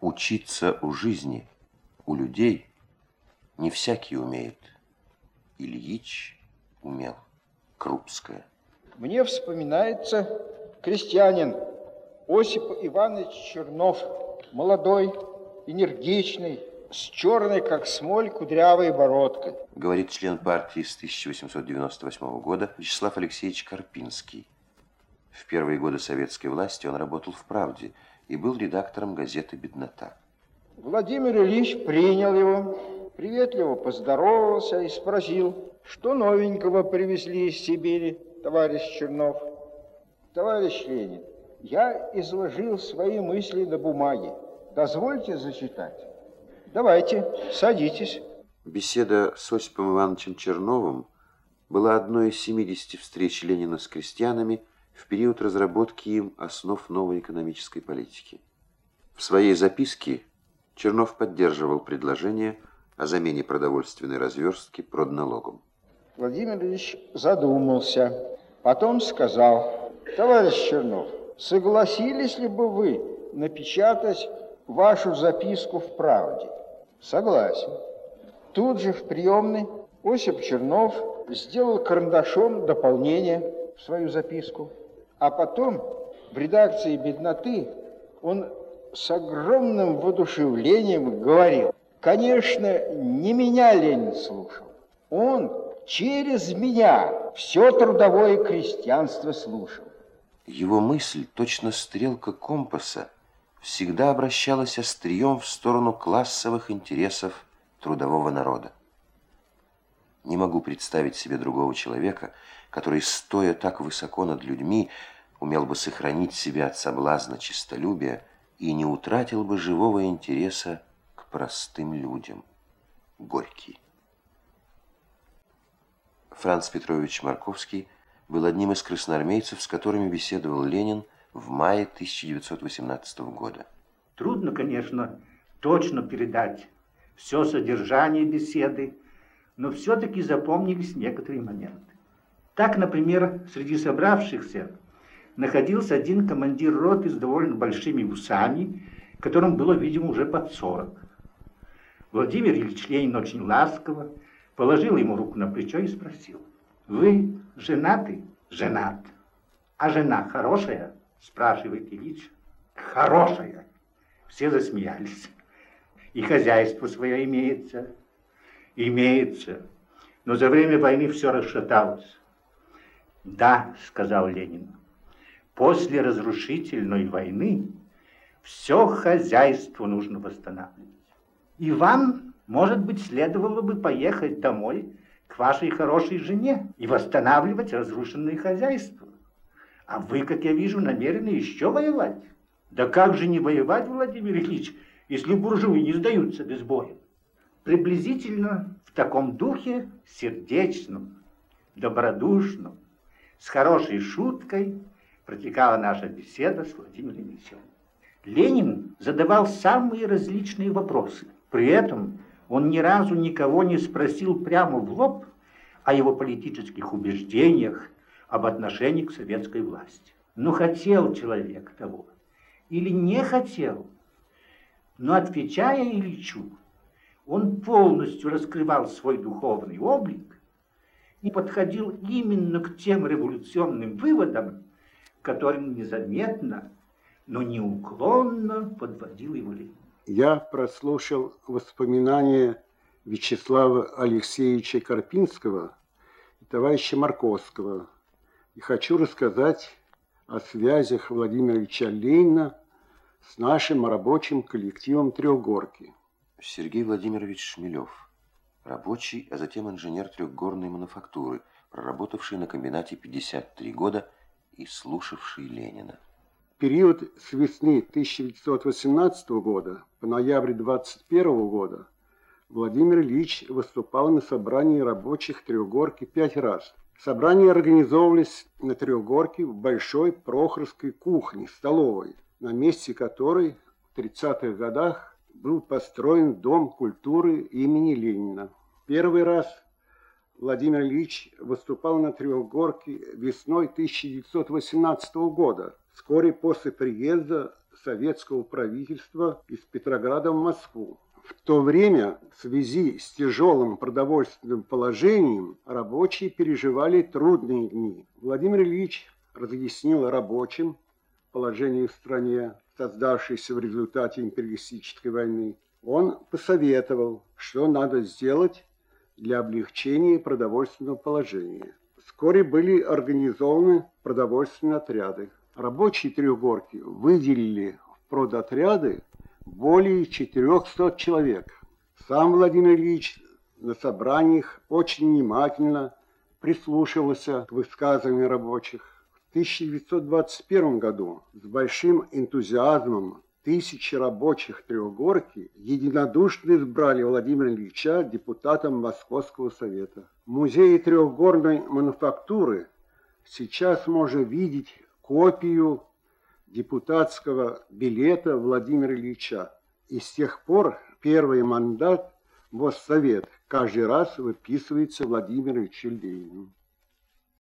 Учиться у жизни, у людей не всякий умеет. Ильич умел. Крупская. Мне вспоминается крестьянин Осип Иванович Чернов, молодой, энергичный, с черной, как смоль, кудрявой бородкой. Говорит член партии с 1898 года Вячеслав Алексеевич Карпинский. В первые годы советской власти он работал в «Правде» и был редактором газеты «Беднота». Владимир Ильич принял его, приветливо поздоровался и спросил, что новенького привезли из Сибири, товарищ Чернов. Товарищ Ленин, я изложил свои мысли на бумаге. Дозвольте зачитать. Давайте, садитесь. Беседа с Осипом Ивановичем Черновым была одной из 70 встреч Ленина с крестьянами в период разработки им основ новой экономической политики. В своей записке Чернов поддерживал предложение о замене продовольственной разверстки продналогом. Владимир Ильич задумался, потом сказал, товарищ Чернов, согласились ли бы вы напечатать вашу записку в «Правде»? Согласен. Тут же в приемной Осип Чернов сделал карандашом дополнение в свою записку. А потом в редакции «Бедноты» он с огромным воодушевлением говорил, конечно, не меня Ленин слушал, он через меня все трудовое крестьянство слушал. Его мысль, точно стрелка компаса, всегда обращалась острием в сторону классовых интересов трудового народа. Не могу представить себе другого человека, который, стоя так высоко над людьми, умел бы сохранить себя от соблазна честолюбия и не утратил бы живого интереса к простым людям. Горький. Франц Петрович Марковский был одним из красноармейцев, с которыми беседовал Ленин в мае 1918 года. Трудно, конечно, точно передать все содержание беседы, но все-таки запомнились некоторые моменты. Так, например, среди собравшихся находился один командир роты с довольно большими усами, которому было, видимо, уже под 40. Владимир Ильич Ленин очень ласково положил ему руку на плечо и спросил, «Вы женаты?» «Женат». «А жена хорошая?» спрашивает Ильич. Хорошая. Все засмеялись. И хозяйство свое имеется. Имеется. Но за время войны все расшаталось. Да, сказал Ленин, после разрушительной войны все хозяйство нужно восстанавливать. И вам, может быть, следовало бы поехать домой к вашей хорошей жене и восстанавливать разрушенное хозяйство. А вы, как я вижу, намерены еще воевать. Да как же не воевать, Владимир Ильич, если буржуи не сдаются без боя? Приблизительно в таком духе сердечном, добродушном, с хорошей шуткой протекала наша беседа с Владимиром Ильичем. Ленин задавал самые различные вопросы. При этом он ни разу никого не спросил прямо в лоб о его политических убеждениях, об отношении к советской власти. Но хотел человек того или не хотел, но отвечая Ильичу, он полностью раскрывал свой духовный облик и подходил именно к тем революционным выводам, которым незаметно, но неуклонно подводил его Ленин. Я прослушал воспоминания Вячеслава Алексеевича Карпинского и товарища Марковского и хочу рассказать о связях Владимира Ильича Ленина с нашим рабочим коллективом «Трехгорки». Сергей Владимирович Шмелев, рабочий, а затем инженер трехгорной мануфактуры, проработавший на комбинате 53 года и слушавший Ленина. Период с весны 1918 года по ноябрь 21 года Владимир Ильич выступал на собрании рабочих «Трехгорки» пять раз – Собрания организовывались на Трехгорке в большой Прохоровской кухне, столовой, на месте которой в 30-х годах был построен Дом культуры имени Ленина. Первый раз Владимир Ильич выступал на Трехгорке весной 1918 года, вскоре после приезда советского правительства из Петрограда в Москву. В то время в связи с тяжелым продовольственным положением рабочие переживали трудные дни. Владимир Ильич разъяснил рабочим положение в стране, создавшейся в результате империалистической войны. Он посоветовал, что надо сделать для облегчения продовольственного положения. Вскоре были организованы продовольственные отряды. Рабочие Трехгорки выделили в продотряды более 400 человек. Сам Владимир Ильич на собраниях очень внимательно прислушивался к высказываниям рабочих. В 1921 году с большим энтузиазмом тысячи рабочих Трехгорки единодушно избрали Владимира Ильича депутатом Московского совета. В музее трехгорной мануфактуры сейчас можно видеть копию депутатского билета Владимира Ильича. И с тех пор первый мандат в Моссовет каждый раз выписывается Владимиром Ильичем Лениным.